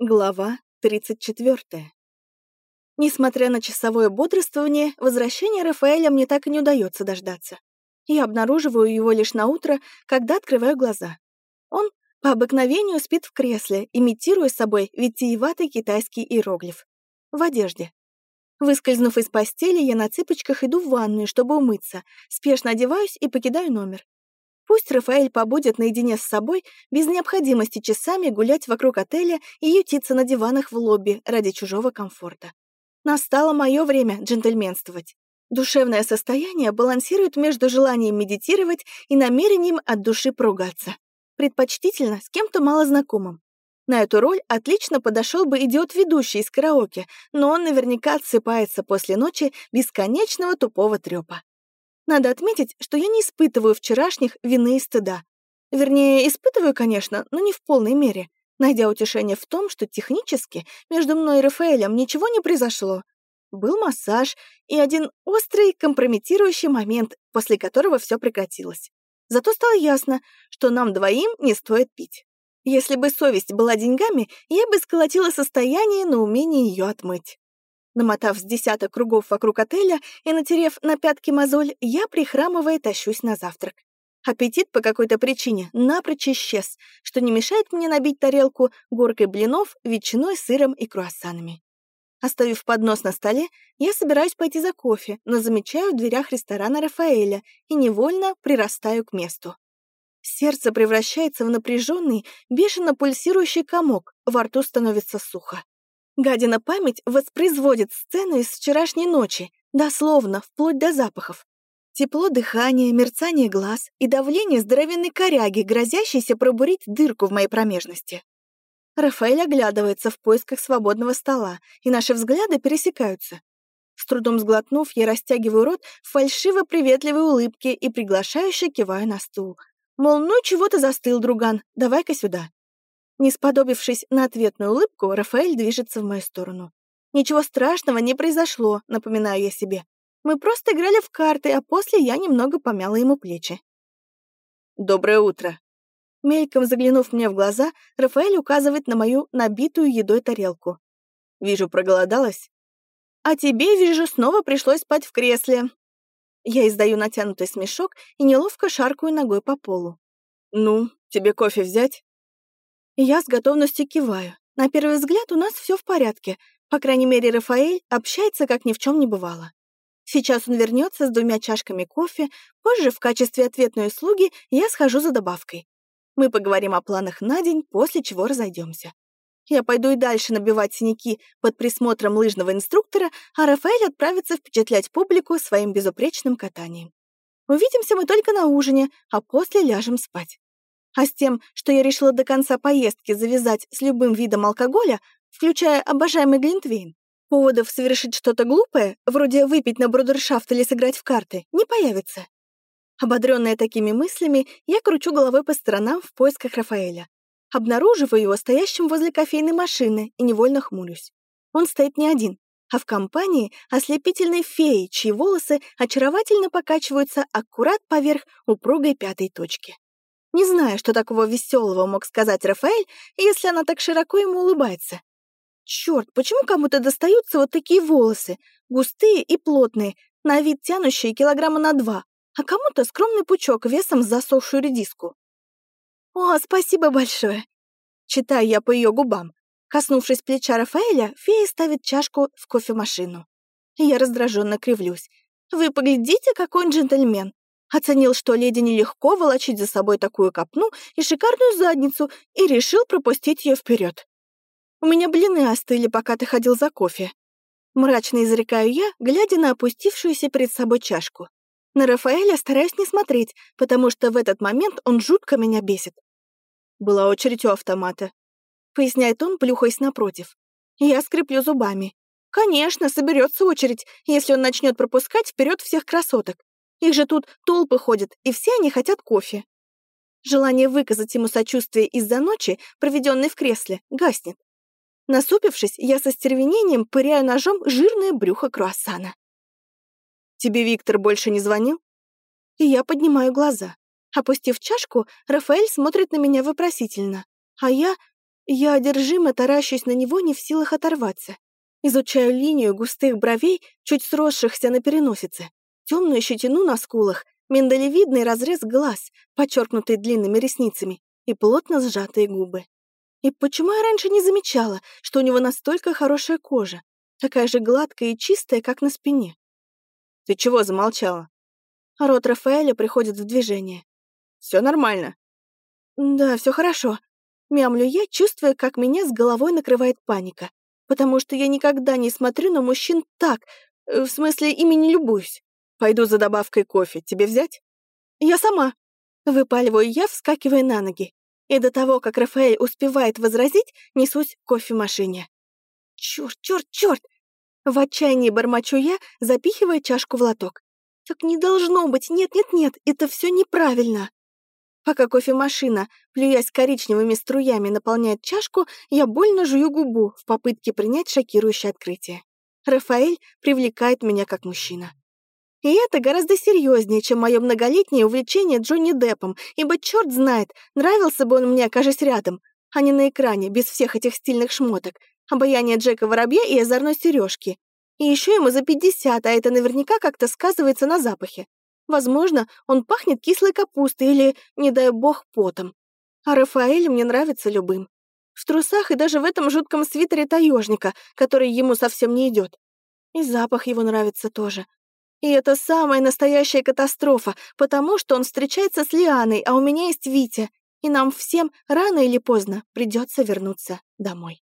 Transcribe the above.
Глава 34. Несмотря на часовое бодрствование, возвращение Рафаэля мне так и не удается дождаться. Я обнаруживаю его лишь на утро, когда открываю глаза. Он по обыкновению спит в кресле, имитируя собой витиеватый китайский иероглиф. В одежде. Выскользнув из постели, я на цыпочках иду в ванную, чтобы умыться, спешно одеваюсь и покидаю номер. Пусть Рафаэль побудет наедине с собой, без необходимости часами гулять вокруг отеля и ютиться на диванах в лобби ради чужого комфорта. Настало мое время джентльменствовать. Душевное состояние балансирует между желанием медитировать и намерением от души поругаться. Предпочтительно с кем-то малознакомым. На эту роль отлично подошел бы идиот-ведущий из караоке, но он наверняка отсыпается после ночи бесконечного тупого трёпа. Надо отметить, что я не испытываю вчерашних вины и стыда. Вернее, испытываю, конечно, но не в полной мере, найдя утешение в том, что технически между мной и Рафаэлем ничего не произошло. Был массаж и один острый компрометирующий момент, после которого все прекратилось. Зато стало ясно, что нам двоим не стоит пить. Если бы совесть была деньгами, я бы сколотила состояние на умение ее отмыть. Намотав с десяток кругов вокруг отеля и натерев на пятки мозоль, я, прихрамывая, тащусь на завтрак. Аппетит по какой-то причине напрочь исчез, что не мешает мне набить тарелку горкой блинов, ветчиной, сыром и круассанами. Оставив поднос на столе, я собираюсь пойти за кофе, но замечаю в дверях ресторана Рафаэля и невольно прирастаю к месту. Сердце превращается в напряженный, бешено пульсирующий комок, во рту становится сухо. Гадина память воспроизводит сцену из вчерашней ночи, дословно, вплоть до запахов. Тепло дыхания, мерцание глаз и давление здоровенной коряги, грозящейся пробурить дырку в моей промежности. Рафаэль оглядывается в поисках свободного стола, и наши взгляды пересекаются. С трудом сглотнув, я растягиваю рот в фальшиво-приветливой улыбке и приглашающе киваю на стул. Мол, ну чего ты застыл, друган, давай-ка сюда. Не сподобившись на ответную улыбку, Рафаэль движется в мою сторону. «Ничего страшного не произошло», — напоминаю я себе. «Мы просто играли в карты, а после я немного помяла ему плечи». «Доброе утро». Мельком заглянув мне в глаза, Рафаэль указывает на мою набитую едой тарелку. «Вижу, проголодалась?» «А тебе, вижу, снова пришлось спать в кресле». Я издаю натянутый смешок и неловко шаркаю ногой по полу. «Ну, тебе кофе взять?» Я с готовностью киваю. На первый взгляд у нас все в порядке. По крайней мере, Рафаэль общается, как ни в чем не бывало. Сейчас он вернется с двумя чашками кофе, позже в качестве ответной услуги я схожу за добавкой. Мы поговорим о планах на день, после чего разойдемся. Я пойду и дальше набивать синяки под присмотром лыжного инструктора, а Рафаэль отправится впечатлять публику своим безупречным катанием. Увидимся мы только на ужине, а после ляжем спать. А с тем, что я решила до конца поездки завязать с любым видом алкоголя, включая обожаемый Глинтвейн, поводов совершить что-то глупое, вроде выпить на брудершафт или сыграть в карты, не появится. Ободрённая такими мыслями, я кручу головой по сторонам в поисках Рафаэля. Обнаруживаю его стоящим возле кофейной машины и невольно хмурюсь. Он стоит не один, а в компании ослепительной феи, чьи волосы очаровательно покачиваются аккурат поверх упругой пятой точки. Не знаю, что такого веселого мог сказать Рафаэль, если она так широко ему улыбается. Черт, почему кому-то достаются вот такие волосы, густые и плотные, на вид тянущие килограмма на два, а кому-то скромный пучок весом с засохшую редиску? «О, спасибо большое!» Читаю я по ее губам. Коснувшись плеча Рафаэля, фея ставит чашку в кофемашину. Я раздраженно кривлюсь. «Вы поглядите, какой он джентльмен! Оценил, что леди нелегко волочить за собой такую копну и шикарную задницу, и решил пропустить ее вперед. У меня блины остыли, пока ты ходил за кофе. Мрачно изрекаю я, глядя на опустившуюся перед собой чашку. На Рафаэля стараюсь не смотреть, потому что в этот момент он жутко меня бесит. Была очередь у автомата. Поясняет он, плюхаясь напротив. Я скреплю зубами. Конечно, соберется очередь, если он начнет пропускать вперед всех красоток. Их же тут толпы ходят, и все они хотят кофе. Желание выказать ему сочувствие из-за ночи, проведенной в кресле, гаснет. Насупившись, я со стервенением пыряю ножом жирное брюхо круассана. «Тебе Виктор больше не звонил?» И я поднимаю глаза. Опустив чашку, Рафаэль смотрит на меня вопросительно. А я... Я одержимо таращусь на него, не в силах оторваться. Изучаю линию густых бровей, чуть сросшихся на переносице, темную щетину на скулах, миндалевидный разрез глаз, подчеркнутый длинными ресницами, и плотно сжатые губы. И почему я раньше не замечала, что у него настолько хорошая кожа, такая же гладкая и чистая, как на спине? «Ты чего замолчала?» Рот Рафаэля приходит в движение. Все нормально?» «Да, все хорошо». Мямлю я, чувствуя, как меня с головой накрывает паника потому что я никогда не смотрю на мужчин так, э, в смысле, ими не любуюсь. Пойду за добавкой кофе. Тебе взять? Я сама. Выпаливаю я, вскакивая на ноги. И до того, как Рафаэль успевает возразить, несусь к кофемашине. Чёрт, чёрт, чёрт! В отчаянии бормочу я, запихивая чашку в лоток. Так не должно быть, нет-нет-нет, это все неправильно. Пока кофемашина, плюясь коричневыми струями, наполняет чашку, я больно жую губу в попытке принять шокирующее открытие. Рафаэль привлекает меня как мужчина. И это гораздо серьезнее, чем мое многолетнее увлечение Джонни Деппом, ибо черт знает, нравился бы он мне, окажись рядом, а не на экране, без всех этих стильных шмоток, обаяние Джека Воробья и озорной сережки. И еще ему за 50, а это наверняка как-то сказывается на запахе. Возможно, он пахнет кислой капустой или, не дай бог, потом. А Рафаэль мне нравится любым. В трусах и даже в этом жутком свитере таежника, который ему совсем не идет. И запах его нравится тоже. И это самая настоящая катастрофа, потому что он встречается с Лианой, а у меня есть Витя, и нам всем рано или поздно придется вернуться домой.